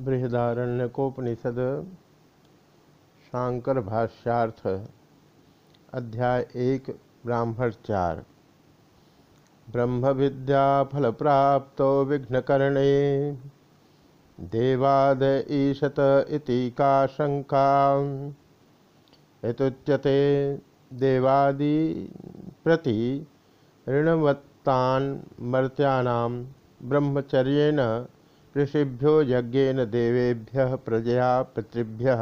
बृहदारण्यकोपनिषद, शांकर भाष्यार्थ, अध्याय एक, ब्राह्मण चार। ब्रह्म विद्या फल प्राप्त विघ्नकर्णे, देवाद ईशत इति का शंका यतुच्यते देवादि प्रति ऋणवत्तान् मर्त्यानां ब्रह्मचर्येण ऋषिभ्यो यज्ञेन देवेभ्य प्रजया पितृभ्य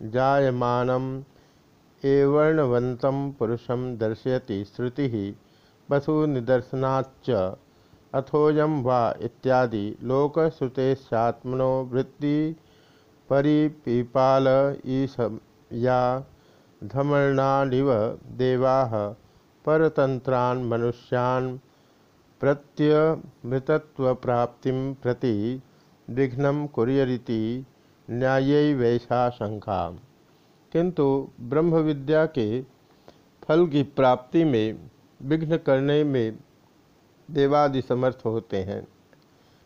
जायमानम एवर्णवंतं पुरुषं दर्शयति श्रुति पशुनिदर्शनाच्च अथोयम वा इत्यादि लोकश्रुतेशात्मनो वृत्ति परिपीपाल या धमर्णानिव देवा परतंत्रान् मनुष्यान् प्रत्यमृतत्वप्राप्ति प्रति विघ्न कुरियरिति न्याय वैशा शंका किंतु ब्रह्म विद्या के फल की प्राप्ति में विघ्न करने में देवादि समर्थ होते हैं।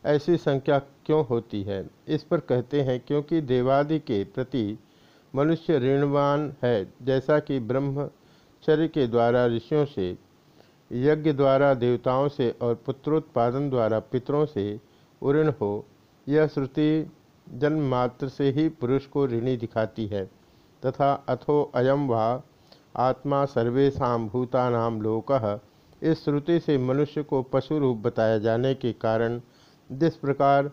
ऐसी संख्या क्यों होती है? इस पर कहते हैं, क्योंकि देवादि के प्रति मनुष्य ऋणवान है, जैसा कि ब्रह्मचर्य के द्वारा ऋषियों से यज्ञ द्वारा देवताओं से और पुत्रोत्पादन द्वारा पितरों से उऋण हो, यह श्रुति जन्म मात्र से ही पुरुष को ऋणी दिखाती है। तथा अथो अयम वा आत्मा सर्वेशा भूतानाम लोक। इस श्रुति से मनुष्य को पशु रूप बताया जाने के कारण जिस प्रकार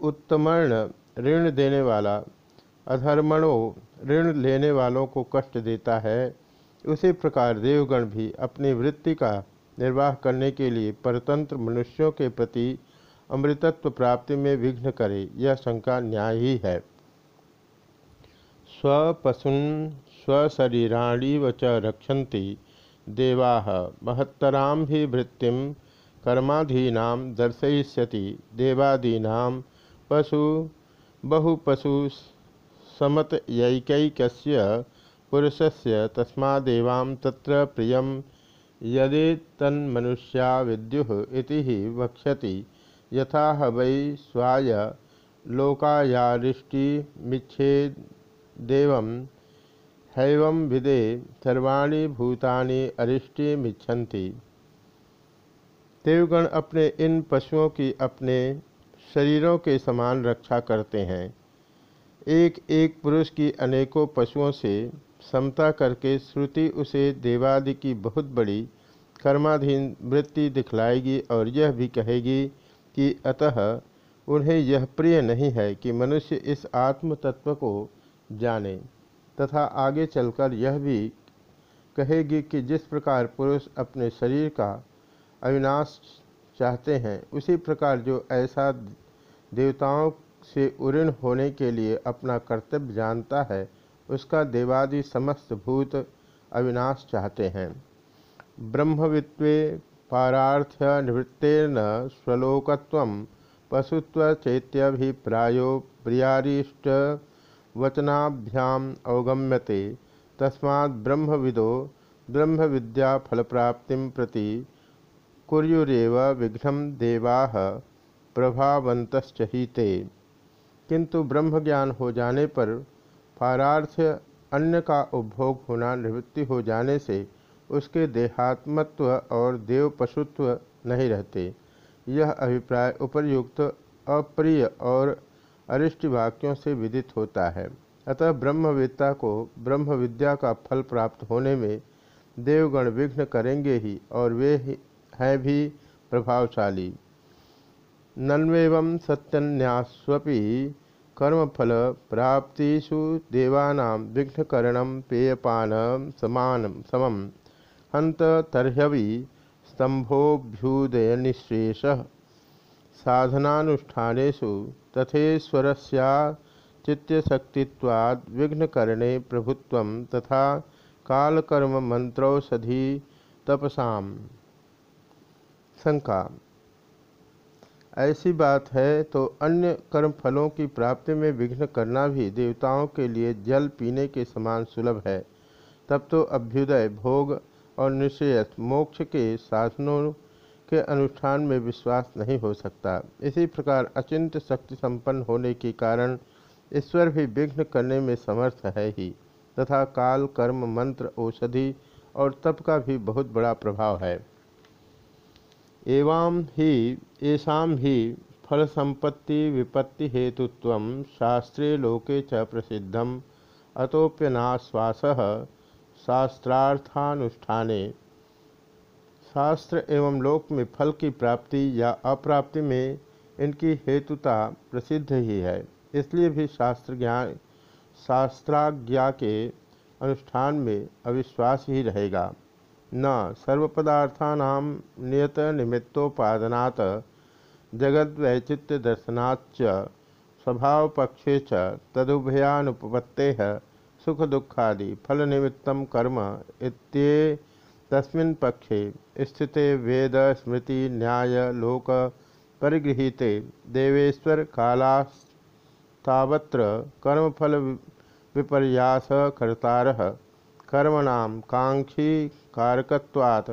उत्तमर्ण ऋण देने वाला अधर्मणों ऋण लेने वालों को कष्ट देता है उसी प्रकार देवगण भी अपनी वृत्ति का निर्वाह करने के लिए परतंत्र मनुष्यों के प्रति अमृतत्व प्राप्ति में विघ्न करे, यह शंका न्याय ही है। स्वपशुन स्वशरीराणी व च देवा महत्तरा भी वृत्ति कर्माधीना दर्शयति देवादीना पशु बहुपशु समतयैकैकस्य पुरुषस्य तस्मादेवां तत्र प्रियं यदि तन्मनुष्या विद्युः इति ही यथा वै स्वाय लोकायारिष्टिमिच्छेदेवं, हैवं विदे सर्वाणी भूतानि अरिष्टिमिच्छन्ति। देवगण अपने इन पशुओं की अपने शरीरों के समान रक्षा करते हैं। एक एक पुरुष की अनेकों पशुओं से समता करके श्रुति उसे देवादि की बहुत बड़ी कर्माधीन वृत्ति दिखलाएगी और यह भी कहेगी कि अतः उन्हें यह प्रिय नहीं है कि मनुष्य इस आत्म तत्व को जाने, तथा आगे चलकर यह भी कहेगी कि जिस प्रकार पुरुष अपने शरीर का अविनाश चाहते हैं, उसी प्रकार जो ऐसा देवताओं से उऋण होने के लिए अपना कर्तव्य जानता है उसका देवादि समस्त भूत अविनाश चाहते हैं। ब्रह्मवित्वे पारार्थ निवृत्तेन स्वलोकत्व पशुत्व चैत्यभिप्रायो प्रियारिष्ट वचनाभ्याम अवगम्यते। तस्मा ब्रह्मविदो ब्रह्म विद्या फल प्राप्ति प्रति कुर्युरेव विघ्न देवा प्रभावंतश्चहीते किंतु ब्रह्म ज्ञान हो जाने पर पारार्थ अन्न का उपभोग होना निवृत्ति हो जाने से उसके देहात्मत्व और देव पशुत्व नहीं रहते। यह अभिप्राय उपर्युक्त, अप्रिय और अरिष्ट वाक्यों से विदित होता है। अतः ब्रह्मवेत्ता को ब्रह्म विद्या का फल प्राप्त होने में देवगण विघ्न करेंगे ही और वे हैं भी प्रभावशाली। नन्वेव सत्यन्यास्वी कर्मफल प्राप्तिषु देवानां विघ्नकरणं पेयपान समान समम। हंत तर्ह्यवि स्तंभोभ्युदयनिश्रेष साधनानुष्ठानेषु तथेश्वरस्याचित्यशक्तित्वाद् विघ्नकरणे प्रभुत्व तथा कालकर्म मंत्रौषधि तपसाम। शंका ऐसी बात है तो अन्य कर्म फलों की प्राप्ति में विघ्न करना भी देवताओं के लिए जल पीने के समान सुलभ है। तब तो अभ्युदय, भोग और निश्चयस मोक्ष के साधनों के अनुष्ठान में विश्वास नहीं हो सकता। इसी प्रकार अचिंत शक्ति संपन्न होने के कारण ईश्वर भी विघ्न करने में समर्थ है ही, तथा काल, कर्म, मंत्र, औषधि और तप का भी बहुत बड़ा प्रभाव है। एवं ही ऐसा ही फल संपत्ति विपत्ति हेतुत्व शास्त्रे लोके च प्रसिद्धम। अतोप्यनाश्वास शास्त्रार्थानुष्ठाने। शास्त्र एवं लोक में फल की प्राप्ति या अप्राप्ति में इनकी हेतुता प्रसिद्ध ही है। इसलिए भी शास्त्र ज्ञान शास्त्राज्ञा के अनुष्ठान में अविश्वास ही रहेगा। न सर्वपदार्थानाम नियत निमित्तोपादनात् वैचित्य दर्शनाच स्वभाव पक्षे च तदुभयानुपत्ते सुख दुखादि फल निमित्तम कर्म इत्ये तस्मिन् पक्षे स्थिते वेद, स्मृति, न्याय, लोक परिगृहीते देवेश्वर कालास्तावत्र कर्मफल विपर्यास कर्तारः कर्मणां कांक्षी कारकत्वात्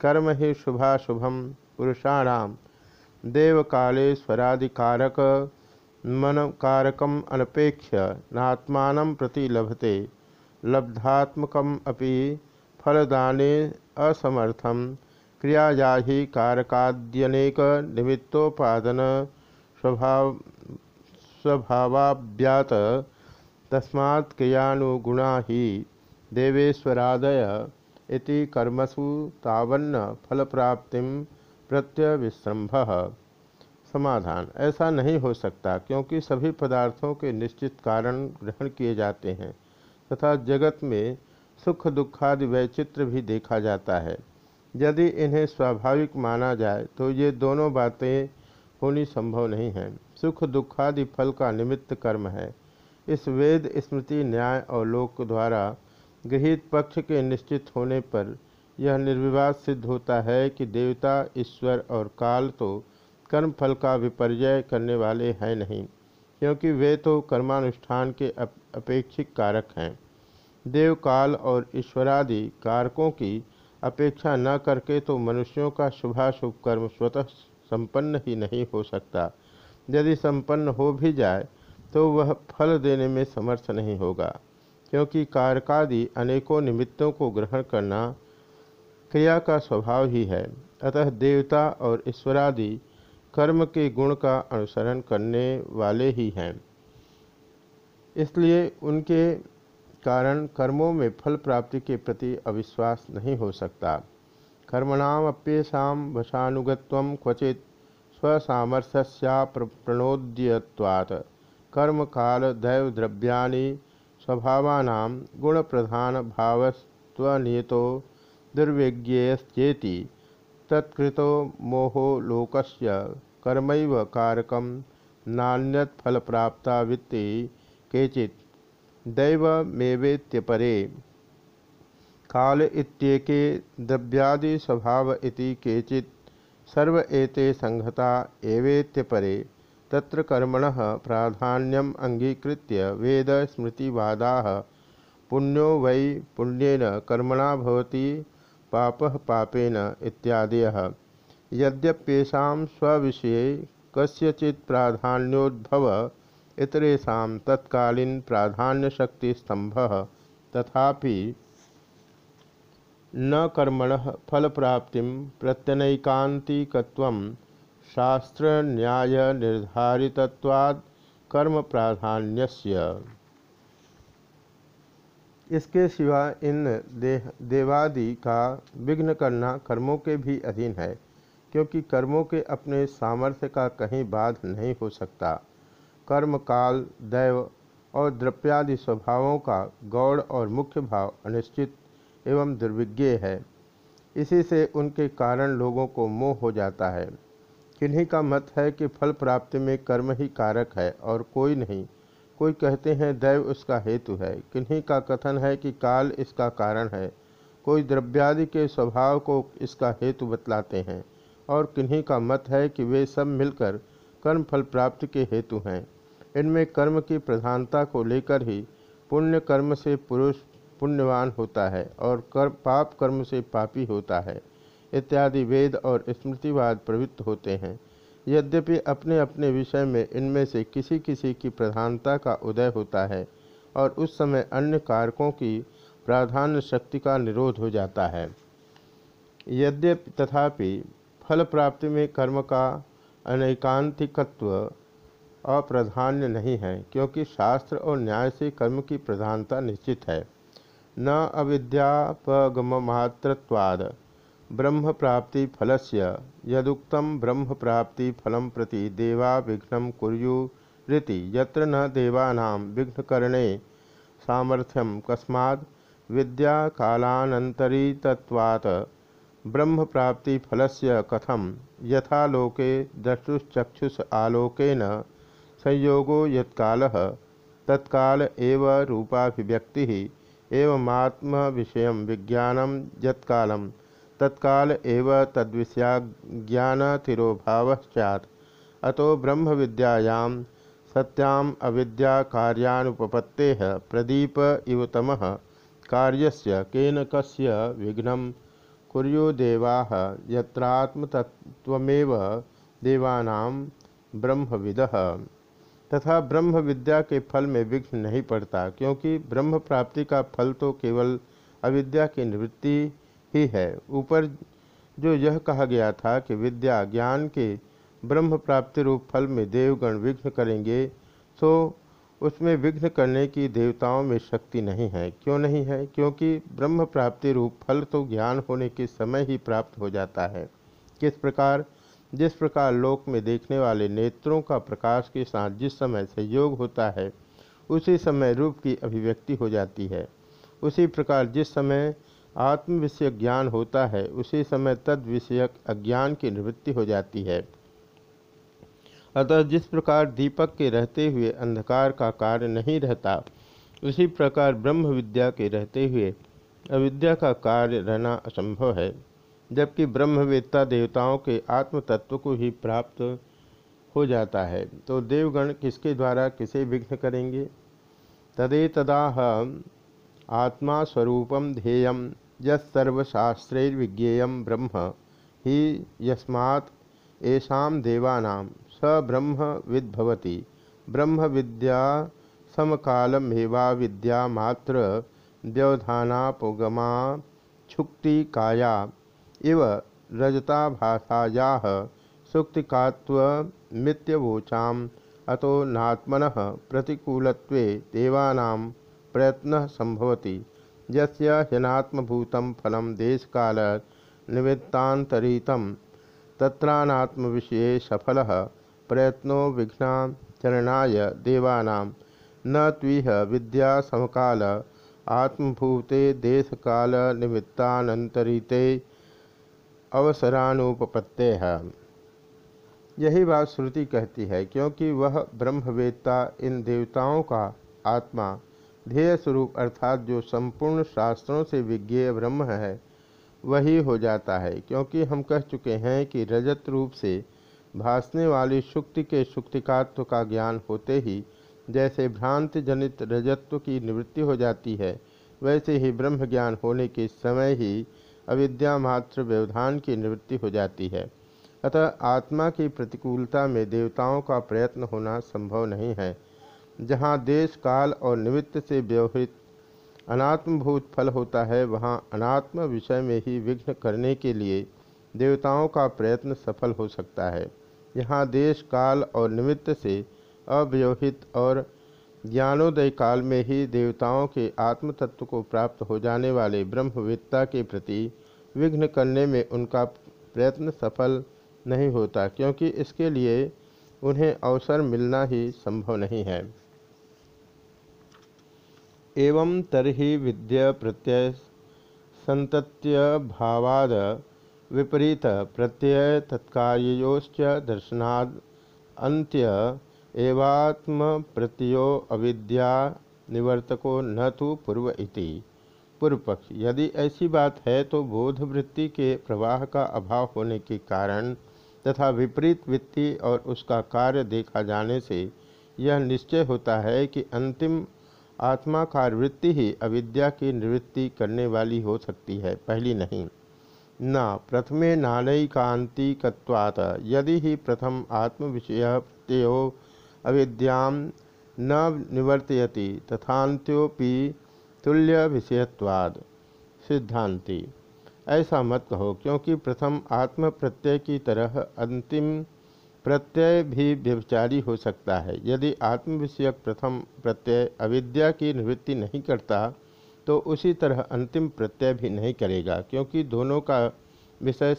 कर्म ही शुभाशुभम पुरुषाणाम देवकालेश्वरादिकारक मन कारकम अनपेक्ष्य नात्मान प्रति लभते। लब्धात्मकम अपि फलदाने असमर्थम। क्रियाया ही कारकाद्यनेक निमित्तोपादन स्वभाव स्वभावाभ्यात। तस्मात् क्रियानुगुणा ही देवेश्वरादय इति कर्मसु तावन्न फल प्राप्ति प्रत्यविश्रम्भ समाधान। ऐसा नहीं हो सकता, क्योंकि सभी पदार्थों के निश्चित कारण ग्रहण किए जाते हैं, तथा जगत में सुख, दुखादि वैचित्र भी देखा जाता है। यदि इन्हें स्वाभाविक माना जाए तो ये दोनों बातें होनी संभव नहीं है। सुख, दुखादि फल का निमित्त कर्म है। इस वेद, स्मृति, न्याय और लोक द्वारा गृहित पक्ष के निश्चित होने पर यह निर्विवाद सिद्ध होता है कि देवता, ईश्वर और काल तो कर्म फल का विपर्य करने वाले हैं नहीं, क्योंकि वे तो कर्मानुष्ठान के अपेक्षिक कारक हैं। देव काल और ईश्वरादि कारकों की अपेक्षा न करके तो मनुष्यों का शुभाशुभ कर्म स्वतः संपन्न ही नहीं हो सकता। यदि संपन्न हो भी जाए तो वह फल देने में समर्थ नहीं होगा, क्योंकि कारकादि अनेकों निमित्तों को ग्रहण करना क्रिया का स्वभाव ही है। अतः देवता और ईश्वरादि कर्म के गुण का अनुसरण करने वाले ही हैं। इसलिए उनके कारण कर्मों में फल प्राप्ति के प्रति अविश्वास नहीं हो सकता। कर्मणाप्येषा वशानुगत्व क्वचित स्वसामर्थ्या प्रणोद्यवात् कर्म काल दैव द्रव्या स्वभावान गुण प्रधान भावस्वनियतो दुर्विज्ञेयश्चेति तत्कृतो मोहो लोकस्य कर्मैव फल प्राप्ता वित्ति केचित् दैवमेवेत्यपरे। काल इत्येके द्रव्यादि स्वभाव इति केचित् सर्व एते संहता एवेत्यपरे। तत्र कर्मणः प्राधान्यम अंगीकृत्य वेद स्मृतिवादाः पुण्यो वै पुण्येन कर्मणा भवति पापः पापेन इत्यादयः। यद्यप्येषां स्वविषये कस्यचित् प्राधान्योद्भव इतरेशा तत्कालीन प्राधान्य शक्ति स्तंभ तथापि न कर्मण फल प्राप्ति प्रत्यनैकांतिक शास्त्र न्याय निर्धारितवाद कर्म प्राधान्यस्य। इसके सिवा इन देह, देवादि का विघ्न करना कर्मों के भी अधीन है, क्योंकि कर्मों के अपने सामर्थ्य का कहीं बाध नहीं हो सकता। कर्म, काल, दैव और द्रव्यादि स्वभावों का गौड़ और मुख्य भाव अनिश्चित एवं दुर्विज्ञ है। इसी से उनके कारण लोगों को मोह हो जाता है। किन्हीं का मत है कि फल प्राप्ति में कर्म ही कारक है और कोई नहीं। कोई कहते हैं दैव उसका हेतु है। किन्हीं का कथन है कि काल इसका कारण है। कोई द्रव्यादि के स्वभाव को इसका हेतु बतलाते हैं और किन्हीं का मत है कि वे सब मिलकर कर्म फल प्राप्ति के हेतु हैं। इनमें कर्म की प्रधानता को लेकर ही पुण्य कर्म से पुरुष पुण्यवान होता है और कर पाप कर्म से पापी होता है। इत्यादि वेद और स्मृतिवाद प्रवृत्त होते हैं। यद्यपि अपने अपने विषय में इनमें से किसी किसी की प्रधानता का उदय होता है और उस समय अन्य कारकों की प्राधान्य शक्ति का निरोध हो जाता है। यद्यपि तथापि फल प्राप्ति में कर्म का अनैकांतिकत्व अप्रधान्य नहीं है, क्योंकि शास्त्र और न्याय से कर्म की प्रधानता निश्चित है। न अविद्यापगममात्रवाद ब्रह्म प्राप्ति फलस्य यदुक्तम ब्रह्म प्राप्ति फलम प्रति देवा विघ्न कुर्युरीति यत्र न देवानां विघ्नकरणे सामर्थ्यम कस्माद् विद्या कालानंतरीतत्वात् ब्रह्म प्राप्ति फलस्य कथम यथा लोके दृष्टुश्चक्षुष आलोकेन संयोगो यत्कालः, तत्काल एव रूपाभिव्यक्ति एवमात्म विषय विज्ञान यत्काल तत्काल एव तद्विषयाज्ञानतिरोभाव सैत् अतो ब्रह्म विद्यायां सत्याम अविद्या कार्यानुपपत्ते प्रदीप इव तम कार्यस्य केन कस्य विघ्नं कुर्यो देवाः यत्रात्मतत्त्वमेव देवानां ब्रह्मविदः। तथा ब्रह्म विद्या के फल में विघ्न नहीं पड़ता, क्योंकि ब्रह्म प्राप्ति का फल तो केवल अविद्या की निवृत्ति ही है। ऊपर जो यह कहा गया था कि विद्या ज्ञान के ब्रह्म प्राप्ति रूप फल में देवगण विघ्न करेंगे तो उसमें विघ्न करने की देवताओं में शक्ति नहीं है। क्यों नहीं है? क्योंकि ब्रह्म प्राप्ति रूप फल तो ज्ञान होने के समय ही प्राप्त हो जाता है। किस प्रकार? जिस प्रकार लोक में देखने वाले नेत्रों का प्रकाश के साथ जिस समय संयोग होता है, उसी समय रूप की अभिव्यक्ति हो जाती है। उसी प्रकार जिस समय आत्म विषय ज्ञान होता है, उसी समय तद विषयक अज्ञान की निवृत्ति हो जाती है। अतः जिस प्रकार दीपक के रहते हुए अंधकार का कार्य नहीं रहता, उसी प्रकार ब्रह्म विद्या के रहते हुए अविद्या का कार्य रहना असंभव है, जबकि ब्रह्मवेत्ता देवताओं के आत्म तत्व को ही प्राप्त हो जाता है। तो देवगण किसके द्वारा किसे विघ्न करेंगे? तदे तदाह आत्मा स्वरूपम ध्येय यर्वशास्त्रैर्विज्ञेय ब्रह्म ही यस्मात् देवानां स ब्रह्म विद्भवति ब्रह्म विद्या समकालमेवा विद्या मात्र व्यवधानापोगमा छुक्ति काया इव रजताभाषाया सुक्तिकात्वमित्यवोचाम अतो नात्मन प्रतिकूलत्वे देवानां प्रयत्न संभवति यस्य ह्यनात्मभूतं फलं देशकाल निमित्तांतरितं तत्रानात्मविषये सफलः प्रयत्नो विघ्नाचरणाय देवानां। न त्विह विद्या समकाल आत्मभूते देशकाल निमित्तानंतरिते अवसरानुपपत्ते। है यही बात श्रुति कहती है, क्योंकि वह ब्रह्मवेत्ता इन देवताओं का आत्मा ध्येय स्वरूप अर्थात जो संपूर्ण शास्त्रों से विज्ञेय ब्रह्म है, वही हो जाता है। क्योंकि हम कह चुके हैं कि रजत रूप से भासने वाली शुक्ति के शुक्तिकात्व का ज्ञान होते ही जैसे भ्रांति जनित रजत्व की निवृत्ति हो जाती है, वैसे ही ब्रह्म ज्ञान होने के समय ही अविद्या मात्र व्यवधान की निवृत्ति हो जाती है। अतः आत्मा की प्रतिकूलता में देवताओं का प्रयत्न होना संभव नहीं है। जहाँ देश काल और निमित्त से व्यवहित अनात्मभूत फल होता है, वहाँ अनात्म विषय में ही विघ्न करने के लिए देवताओं का प्रयत्न सफल हो सकता है। यहाँ देश काल और निमित्त से अव्यवहित और ज्ञानोदय काल में ही देवताओं के आत्म तत्व को प्राप्त हो जाने वाले ब्रह्मविद्ता के प्रति विघ्न करने में उनका प्रयत्न सफल नहीं होता, क्योंकि इसके लिए उन्हें अवसर मिलना ही संभव नहीं है। एवं तरही विद्य प्रत्यय संतत्य भावाद विपरीत प्रत्यय तत्कार्योश्च दर्शनाद अंत्य एवात्म प्रत्यो अविद्या निवर्तको न तो पूर्व इति। पूर्व पक्ष यदि ऐसी बात है तो बोध वृत्ति के प्रवाह का अभाव होने के कारण तथा विपरीत वृत्ति और उसका कार्य देखा जाने से यह निश्चय होता है कि अंतिम आत्माकार वृत्ति ही अविद्या की निवृत्ति करने वाली हो सकती है, पहली नहीं। न, प्रथमे नानैकांतिकवात यदि ही प्रथम आत्म विषय प्रत्यो अविद्या न निवर्तयति तथान्त्योपि तुल्य विषयत्वाद सिद्धांति। ऐसा मत कहो, क्योंकि प्रथम आत्म प्रत्यय की तरह अंतिम प्रत्यय भी व्यभिचारी हो सकता है। यदि आत्म विषयक प्रथम प्रत्यय अविद्या की निवृत्ति नहीं करता तो उसी तरह अंतिम प्रत्यय भी नहीं करेगा, क्योंकि दोनों का विषय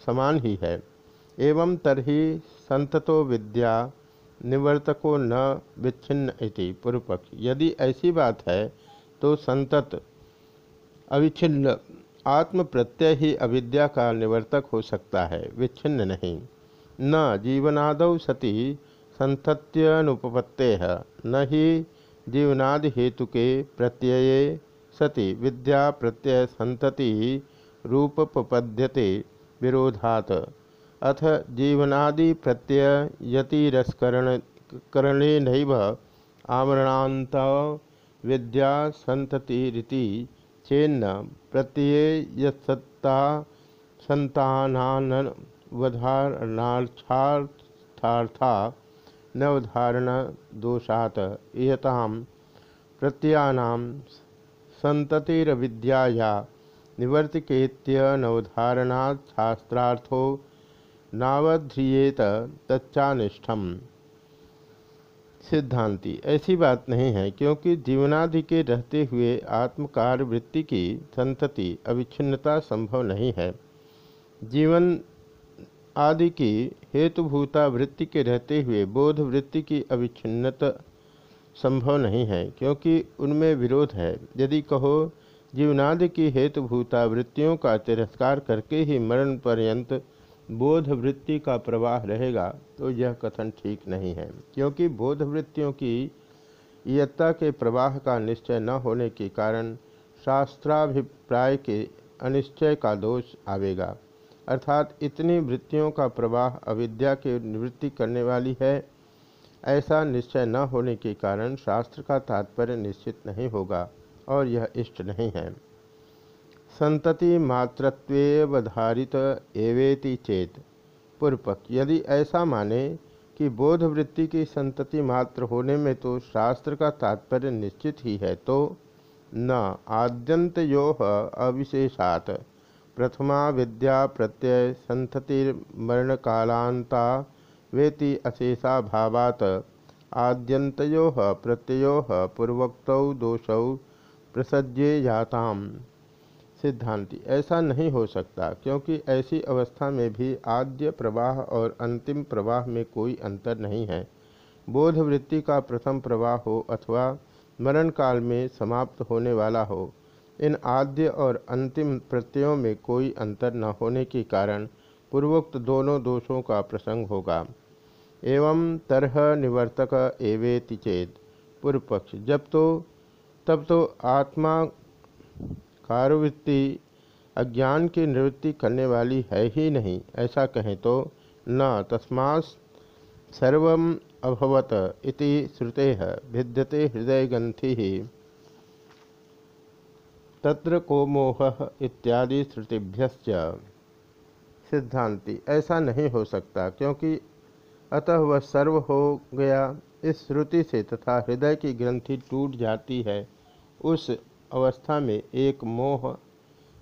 समान ही है। एवं तरही संततो विद्या निवर्तको न विच्छिन्न इति पूर्वपक्ष यदि ऐसी बात है तो संतत अविच्छिन्न, आत्म प्रत्यय ही अविद्या का निवर्तक हो सकता है, विच्छिन्न नहीं। न जीवनाद सति संतत्यनुपत्ते न ही जीवनादि हेतु के प्रत्यय सति विद्या प्रत्यय संतति रूपपद्यते विरोधात। अथ जीवनादि प्रत्यय यतिरस्करण करणेन आवरणांत विद्या संततिरिति चेन्न प्रत्यय यत्सत्ता संतानावधारणार्थार्था नवधारण दोषात इयताम प्रत्ययानाम संततिरविद्याया निवर्तिकेत्यनवधारणात् शास्त्रार्थो नावध्रियेत तच्चानिष्ठम। सिद्धांति। ऐसी बात नहीं है, क्योंकि जीवनादि के रहते हुए आत्मकार वृत्ति की संतति अविच्छिन्नता संभव नहीं है। जीवन आदि की हेतुभूता वृत्ति के रहते हुए बोध वृत्ति की अविच्छिन्नता संभव नहीं है, क्योंकि उनमें विरोध है। यदि कहो, जीवनादि की हेतुभूता वृत्तियों का तिरस्कार करके ही मरण पर्यंत बोध वृत्ति का प्रवाह रहेगा तो यह कथन ठीक नहीं है, क्योंकि बोध वृत्तियों की इयत्ता के प्रवाह का निश्चय न होने के कारण शास्त्राभिप्राय के अनिश्चय का दोष आवेगा। अर्थात इतनी वृत्तियों का प्रवाह अविद्या के निवृत्ति करने वाली है, ऐसा निश्चय न होने के कारण शास्त्र का तात्पर्य निश्चित नहीं होगा और यह इष्ट नहीं है। संतति मात्रत्वेवधारित एवेति चेत। पूर्वक, यदि ऐसा माने कि बोध वृत्ति की संतति मात्र होने में तो शास्त्र का तात्पर्य निश्चित ही है तो न आद्यंत यो अविशेषात। प्रथमा विद्या प्रत्यय संततिर्मरण कालांता वेति अशेषा भावात। आद्यंतो प्रत्ययो पूर्वोक्त दोषौ प्रसज्ये जाताम। सिद्धांति, ऐसा नहीं हो सकता, क्योंकि ऐसी अवस्था में भी आद्य प्रवाह और अंतिम प्रवाह में कोई अंतर नहीं है। बोध वृत्ति का प्रथम प्रवाह हो अथवा मरण काल में समाप्त होने वाला हो इन आद्य और अंतिम प्रत्ययों में कोई अंतर न होने के कारण पूर्वोक्त दोनों दोषों का प्रसंग होगा। एवं तरह निवर्तक एवेति चेत पूर्व पक्ष जब तो तब तो आत्मा कारवृत्ति, अज्ञान की निवृत्ति करने वाली है ही नहीं, ऐसा कहें तो न तस्मा सर्व अभवत इति श्रुते, भिद्यते हृदय हृदयग्रंथि। तत्र को मोह इत्यादि श्रुतिभ्य सिद्धांति। ऐसा नहीं हो सकता, क्योंकि अतः वह सर्व हो गया। इस श्रुति से तथा हृदय की ग्रंथि टूट जाती है, उस अवस्था में एक मोह,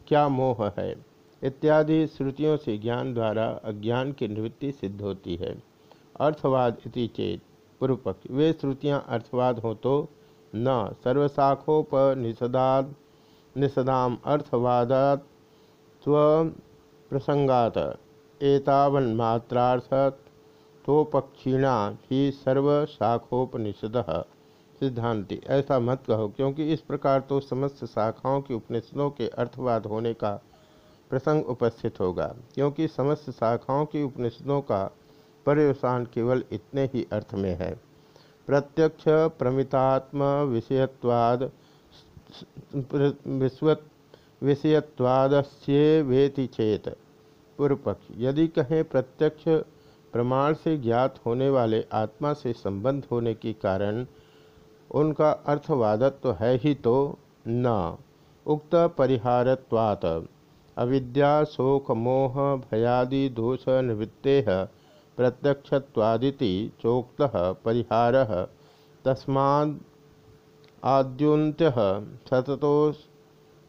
क्या मोह है? इत्यादि श्रुतियों से ज्ञान द्वारा अज्ञान की निवृत्ति सिद्ध होती है। अर्थवाद इति चेत पूर्वपक्ष। वे श्रुतियाँ अर्थवाद हो तो न सर्वशाखोपनिषदाद निषदाम अर्थवादात स्व प्रसंगात एतावन्मात्रार्थोपक्षीणा ही सर्वशाखोपनिषद सिद्धांति ऐसा मत कहो, क्योंकि इस प्रकार तो समस्त शाखाओं की उपनिषदों के अर्थवाद होने का प्रसंग उपस्थित होगा, क्योंकि समस्त शाखाओं की उपनिषदों का पर्यवसान केवल इतने ही अर्थ में है। प्रत्यक्ष प्रमितात्म विषयत्वाद विश्वत वेति चेत। पूर्व पक्ष यदि कहें प्रत्यक्ष प्रमाण से ज्ञात होने वाले आत्मा से संबंध होने के कारण उनका अर्थवादत्व है ही तो न। उक्त परिहारत्वात्। अविद्या, शोक, मोह, भयादि, दोष, निवृत्ते प्रत्यक्षवादिति चोक्त, परिहार। तस्मा आद्योन्त्य सततो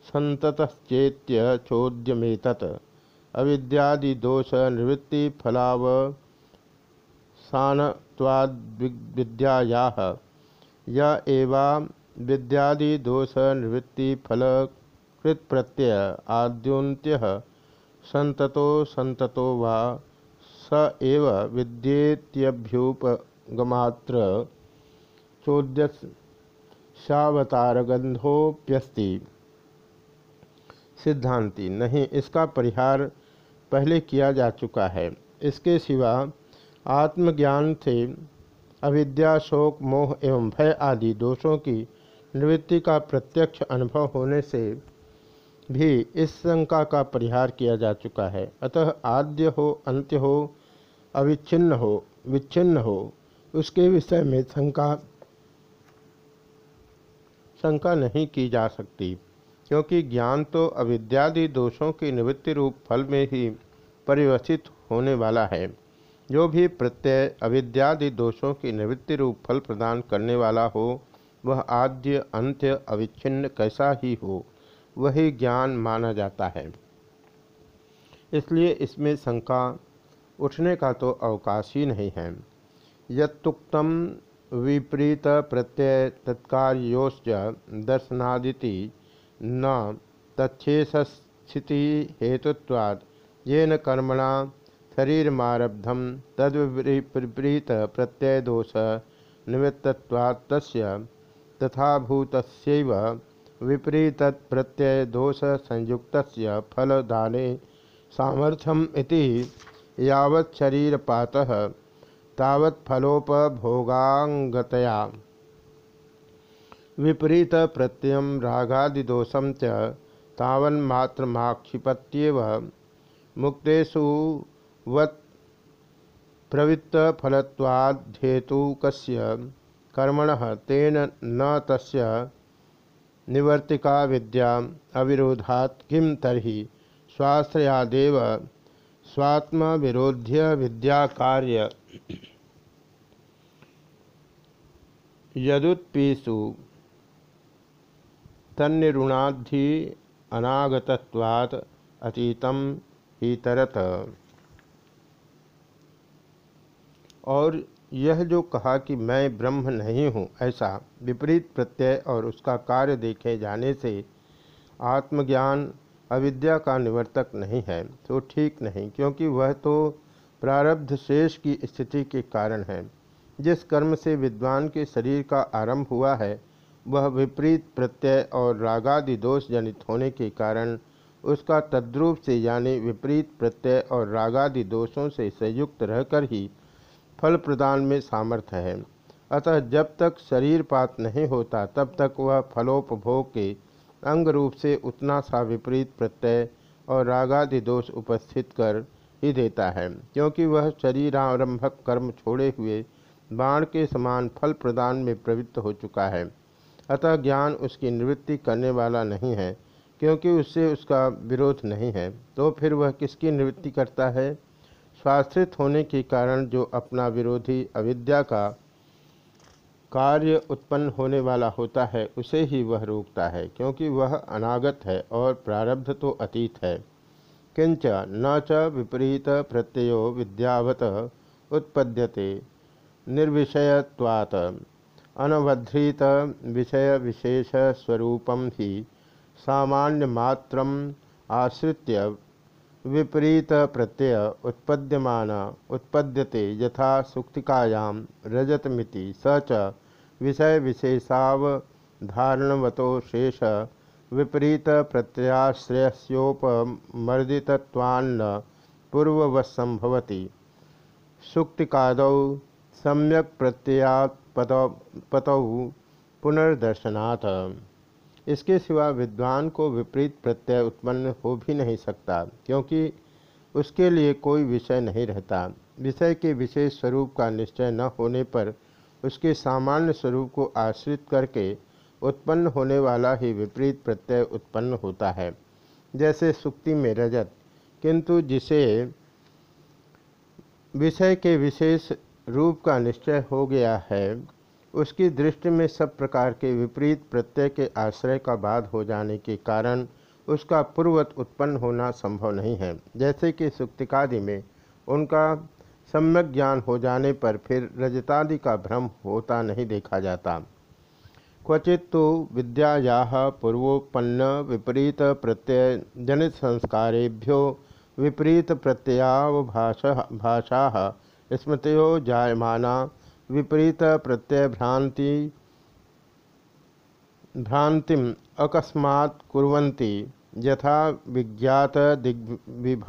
संततश्चेत्य चोद्यमेतत्। अविद्यादिदोष निवृत्ति फलावसानत्वाद्विद्याया य एवा फल कृत प्रत्यय आद्योन्त्य संततो संततो वा स एव विद्येत्यभ्युपगमात्र। चोद्यशावतारगंधोप्यस्ति सिद्धांति, नहीं, इसका परिहार पहले किया जा चुका है। इसके सिवा आत्मज्ञान से अविद्या, शोक, मोह एवं भय आदि दोषों की निवृत्ति का प्रत्यक्ष अनुभव होने से भी इस शंका का परिहार किया जा चुका है। अतः आद्य हो, अंत्य हो, अविच्छिन्न हो, विच्छिन्न हो, उसके विषय में शंका शंका नहीं की जा सकती, क्योंकि ज्ञान तो अविद्यादि दोषों की निवृत्ति रूप फल में ही परिवर्तित होने वाला है। जो भी प्रत्यय अविद्यादि दोषों की निवृत्ति रूप फल प्रदान करने वाला हो, वह आद्य अंत्य अविच्छिन्न कैसा ही हो, वही ज्ञान माना जाता है। इसलिए इसमें शंका उठने का तो अवकाश ही नहीं है। यत्तुक्तम विपरीत प्रत्यय तत्कार्योश्च दर्शनादिति न तच्छेषस्थिति हेतुत्वाद येन कर्मणा शरीरमारब्धम तद्विपरीत प्रत्यय दोष निमित्तवात् तस्य तथाभूतस्यैव विपरीत प्रत्यय दोष संयुक्त फलदाने सामर्थ्यम यावत् शरीरपात तावत् फलोपभोगांगतया विपरीत प्रत्यय रागादिदोषम च तावन्मात्रमाक्षिपत्येव। मुक्तेषु वत् प्रवृत्त फलत्वाध्येतुकस्य कर्मणः तेन न तस्य निवर्तिका विद्या अविरोधात् किम तरी स्वाश्रयादेव स्वात्म विरोध्य विद्या कार्य यदुत्पीसु तन्निरुणाधि अनागतत्वात् अतीतम ही तरत और यह जो कहा कि मैं ब्रह्म नहीं हूँ, ऐसा विपरीत प्रत्यय और उसका कार्य देखे जाने से आत्मज्ञान अविद्या का निवर्तक नहीं है तो ठीक नहीं, क्योंकि वह तो प्रारब्ध शेष की स्थिति के कारण है। जिस कर्म से विद्वान के शरीर का आरंभ हुआ है, वह विपरीत प्रत्यय और रागादि दोष जनित होने के कारण उसका तद्रूप से यानी विपरीत प्रत्यय और रागादि दोषों से संयुक्त रहकर ही फल प्रदान में सामर्थ्य है। अतः जब तक शरीर शरीरपात नहीं होता, तब तक वह फलोपभोग के अंग रूप से उतना सा विपरीत प्रत्यय और रागादि दोष उपस्थित कर ही देता है, क्योंकि वह शरीरारंभक कर्म छोड़े हुए बाण के समान फल प्रदान में प्रवृत्त हो चुका है। अतः ज्ञान उसकी निवृत्ति करने वाला नहीं है, क्योंकि उससे उसका विरोध नहीं है। तो फिर वह किसकी निवृत्ति करता है? स्वाश्रित होने के कारण जो अपना विरोधी अविद्या का कार्य उत्पन्न होने वाला होता है, उसे ही वह रोकता है, क्योंकि वह अनागत है और प्रारब्ध तो अतीत है। किंच न च विपरीत प्रत्ययो विद्यावत उत्पद्यते। निर्विषयत्वात् अनवध्रित विषय विशेष स्वरूपम ही सामान्य मात्रम आश्रित्य विपरीत प्रत्यय उत्पद्यमान उत्पद्यते यथा सुक्तिकायां रजतमिति स च विषय विशेषावधारणवतो शेष विपरीत प्रत्ययाश्रयस्योपमर्दितत्वान्न पूर्ववत्संभवति सुक्तिकादौ सम्यक प्रत्ययात्पतौ पुनर्दर्शनाथ इसके सिवा विद्वान को विपरीत प्रत्यय उत्पन्न हो भी नहीं सकता, क्योंकि उसके लिए कोई विषय नहीं रहता। विषय के विशेष स्वरूप का निश्चय न होने पर उसके सामान्य स्वरूप को आश्रित करके उत्पन्न होने वाला ही विपरीत प्रत्यय उत्पन्न होता है। जैसे सुक्ति में रजत, किंतु जिसे विषय के विशेष रूप का निश्चय हो गया है, उसकी दृष्टि में सब प्रकार के विपरीत प्रत्यय के आश्रय का बाद हो जाने के कारण उसका पूर्वत उत्पन्न होना संभव नहीं है। जैसे कि सुक्तिकादि में उनका सम्यक ज्ञान हो जाने पर फिर रजतादि का भ्रम होता नहीं देखा जाता। क्वचित तो विद्याया पूर्वोत्पन्न विपरीत प्रत्यय जनित संस्कारेभ्यो विपरीत प्रत्ययावभाषा भाषा स्मृतो जायमाना विपरीत प्रत्यय भ्रांति भ्रांति अकस्मात् यथा विज्ञात दिग्विभागस्याप्यक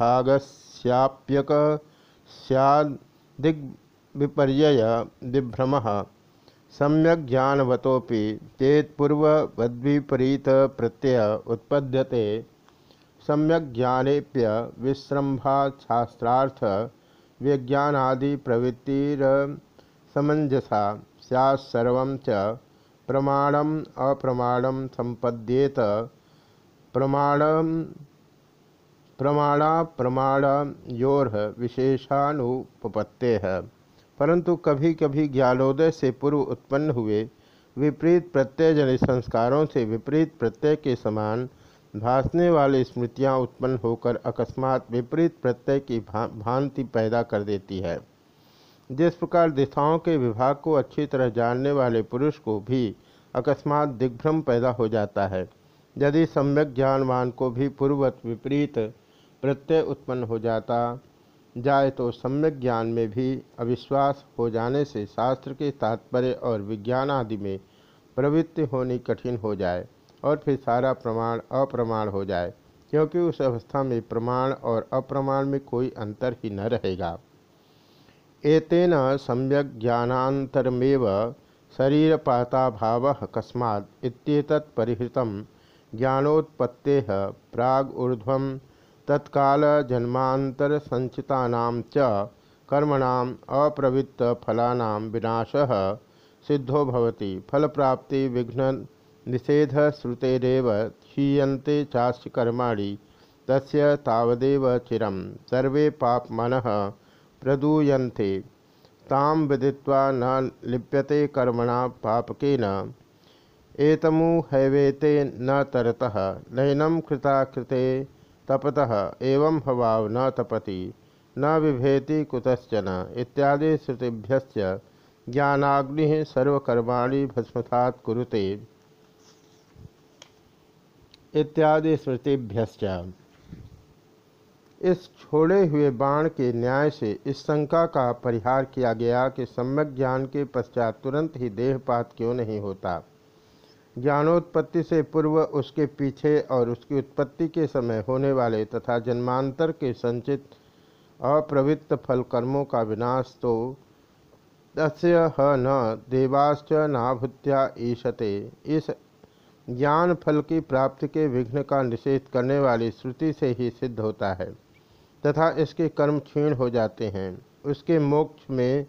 दिग्विपर्यय विभ्रम सम्यक ज्ञानवतोपि चेत्पूर्ववद्विपरीत प्रत्यय उत्पद्यते। सम्यक ज्ञानेप्य विश्रम्भाशास्त्रार्थ विज्ञानादि प्रवृत्तिरसमंजसा सैत्सर्व च प्रमाणम संपद्येत प्रमाण प्रमाणा प्रमाणयोर विशेषानुपत्ते है परंतु कभी कभी ज्ञानोदय से पूर्व उत्पन्न हुए विपरीत प्रत्यय जनित संस्कारों से विपरीत प्रत्यय के समान भासने वाली स्मृतियाँ उत्पन्न होकर अकस्मात विपरीत प्रत्यय की भा, भांति पैदा कर देती है। जिस प्रकार दिशाओं के विभाग को अच्छी तरह जानने वाले पुरुष को भी अकस्मात दिग्भ्रम पैदा हो जाता है यदि सम्यक ज्ञानवान को भी पूर्वत विपरीत प्रत्यय उत्पन्न हो जाता जाए तो सम्यक ज्ञान में भी अविश्वास हो जाने से शास्त्र के तात्पर्य और विज्ञान आदि में प्रवृत्ति होनी कठिन हो जाए और फिर सारा प्रमाण अप्रमाण हो जाए, क्योंकि उस अवस्था में प्रमाण और अप्रमाण में कोई अंतर ही न रहेगा। एतेन सम्यक ज्ञानांतरमेव शरीरपाता भाव कस्मात् इत्येतत् परिहृतं ज्ञानोत्पत्ते प्राग ऊर्ध्व तत्काल जन्मांतर संचिता च कर्मणाम अप्रवृत्त फलानां विनाशः सिद्धो भवति। फल प्राप्ति विघ्न निषेध श्रुतेरव क्षीयते चास्य कर्माणि, तस्य तावदेव चिरम सर्वे पाप मन प्रदूयन्ते। ताम विदित्वा न लिप्यते कर्मणा पापकेन। एतमु हैवेते न तरतः। नयनम कृता कृते तपतः एवं भवाव न तपति, न विभेति कुतश्चन इत्यादि श्रुतिभ्य ज्ञानाग्नि सर्वकर्माणि भस्मसात् कुरुते। इत्यादि स्मृतिभ्यश्च इस छोड़े हुए बाण के न्याय से इस शंका का परिहार किया गया कि सम्यक ज्ञान के पश्चात तुरंत ही देहपात क्यों नहीं होता? ज्ञानोत्पत्ति से पूर्व उसके पीछे और उसकी उत्पत्ति के समय होने वाले तथा जन्मांतर के संचित अप्रवृत्त फल कर्मों का विनाश तो तस्य न देवाश्च नाभुत्या ईशते इस ज्ञान फल की प्राप्ति के विघ्न का निषेध करने वाली श्रुति से ही सिद्ध होता है तथा इसके कर्म क्षीण हो जाते हैं। उसके मोक्ष में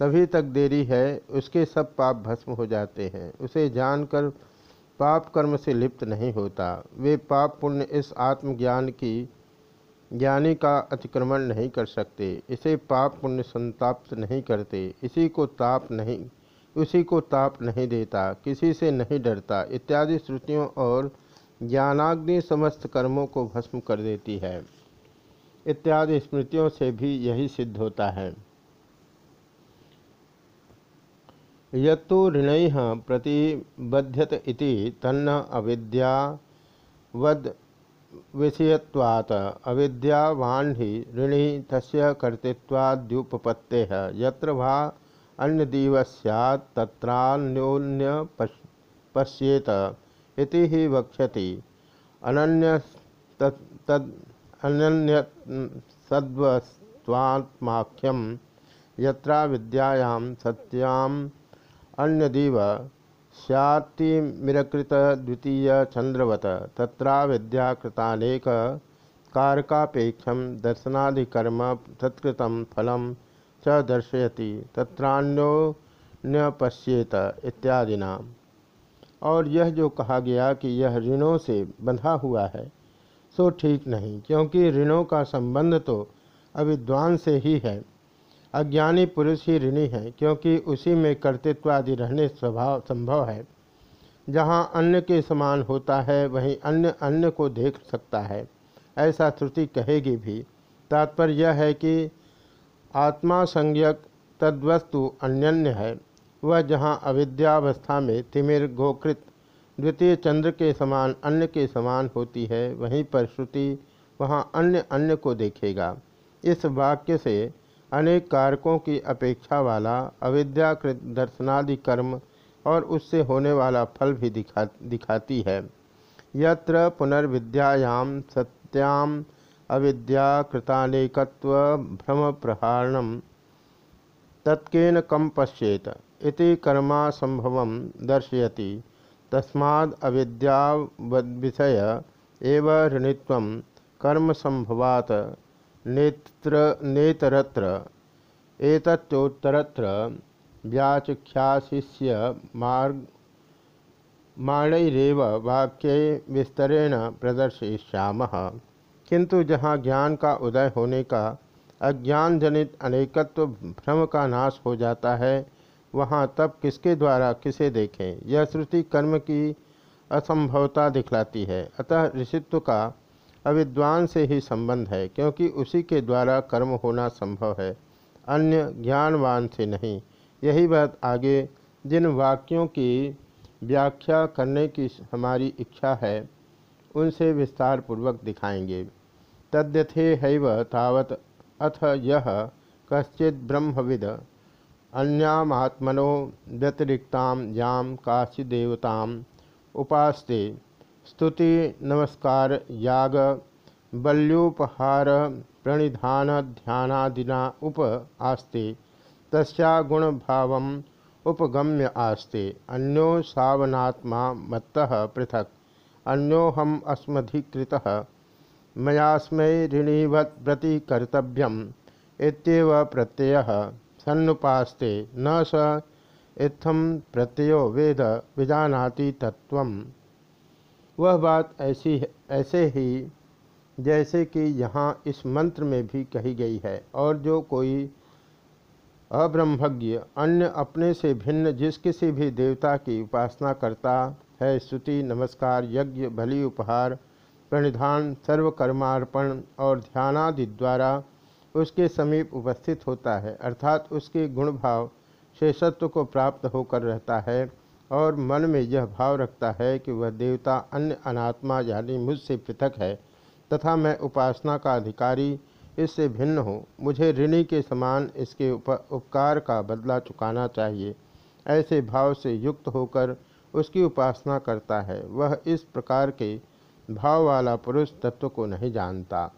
तभी तक देरी है, उसके सब पाप भस्म हो जाते हैं। उसे जानकर पाप कर्म से लिप्त नहीं होता। वे पाप पुण्य इस आत्मज्ञान की ज्ञानी का अतिक्रमण नहीं कर सकते। इसे पाप पुण्य संताप्त नहीं करते। इसी को ताप नहीं, उसी को ताप नहीं देता, किसी से नहीं डरता। इत्यादि श्रुतियों और ज्ञानाग्नि समस्त कर्मों को भस्म कर देती है। इत्यादि स्मृतियों से भी यही सिद्ध होता है। यत्तु ऋण प्रतिबध्यत इति तन्न अविद्यावद विषयत्वात्। अविद्यावाणी ऋणी तस्य कर्तृत्वाद्युपपत्ते। यत्र वा अन्य दिव सैत् पश्येत ही वक्षति अनन्य तद अनन्य सद्वस्वात्माख्यम यत्रा विद्यायां सत्याम अन्यदिव स्यात्तिमिरकृत द्वितीय चंद्रवत तत्रा विद्याकृतानेक कारकापेक्षम दर्शनाधिकर्म तत्कृतं फलम च दर्शयति तत्रान्यो पश्येत इत्यादि नाम और यह जो कहा गया कि यह ऋणों से बंधा हुआ है, सो ठीक नहीं, क्योंकि ऋणों का संबंध तो अविद्वान से ही है। अज्ञानी पुरुष ही ऋणी है, क्योंकि उसी में कर्तृत्व आदि रहने स्वभाव संभव है। जहाँ अन्य के समान होता है, वहीं अन्य अन्य को देख सकता है। ऐसा श्रुति कहेगी भी। तात्पर्य यह है कि आत्मा संज्ञक तद्वस्तु अन्यन्य है। वह जहाँ अविद्यावस्था में तिमिर, गोकृत, द्वितीय चंद्र के समान अन्य के समान होती है, वहीं पर श्रुति वहाँ अन्य अन्य को देखेगा। इस वाक्य से अनेक कारकों की अपेक्षा वाला अविद्याकृत दर्शनादि कर्म और उससे होने वाला फल भी दिखा, दिखाती है। यत्र पुनर्विद्यायाम सत्याम अविद्याकृतानेकत्व भ्रम प्रहारणम तत्केन कम पश्येत इति कर्मा संभव दर्शयति। तस्माद् अविद्यावद्विषय एव ऋणित्व कर्म संभवात। नेत्र नेतरत्र। एतच्चोत्तरत्र व्याचख्याशिष्य मार्ग माणैरेव वाक्य विस्तरेण प्रदर्शयिष्याम। किंतु जहाँ ज्ञान का उदय होने का अज्ञान जनित अनेकत्व भ्रम का नाश हो जाता है, वहाँ तब किसके द्वारा किसे देखें? यह श्रुति कर्म की असंभवता दिखलाती है। अतः ऋषित्व का अविद्वान से ही संबंध है, क्योंकि उसी के द्वारा कर्म होना संभव है, अन्य ज्ञानवान से नहीं। यही बात आगे, जिन वाक्यों की व्याख्या करने की हमारी इच्छा है, उनसे विस्तार पूर्वक दिखाएँगे। तद्यथे हैव तावत अथ यह कश्चित ब्रह्मविद अन्यात्मनो व्यतिरिक्ता याम काशीदेवताम उपास्ते। स्तुति, नमस्कार, याग, बल्योपहार, प्रणिधान, ध्यानादिना उप आस्ते, तस्या गुण भाव उपगम्य आस्ते। अन्यो सावनात्मा मत्त पृथक अन्योहम अस्मधिकृत। मयास्म ऋणीवत प्रति कर्तव्यम इत्येव प्रत्यय। सन्नुपास्ते, न स इत्थम प्रत्ययो वेद विजानाति तत्वम् वह बात ऐसी ऐसे ही जैसे कि यहाँ इस मंत्र में भी कही गई है, और जो कोई अब्रह्मज्ञ अन्य अपने से भिन्न जिस किसी भी देवता की उपासना करता है, स्तुति, नमस्कार, यज्ञ बलि उपहार, प्रणिधान, सर्वकर्मार्पण और ध्यानादि द्वारा उसके समीप उपस्थित होता है, अर्थात उसके गुण भाव शेषत्व को प्राप्त होकर रहता है और मन में यह भाव रखता है कि वह देवता अन्य अनात्मा यानी मुझसे पृथक है तथा मैं उपासना का अधिकारी इससे भिन्न हूँ। मुझे ऋणी के समान इसके उप, उपकार का बदला चुकाना चाहिए। ऐसे भाव से युक्त होकर उसकी उपासना करता है। वह इस प्रकार के भाव वाला पुरुष तत्व को नहीं जानता।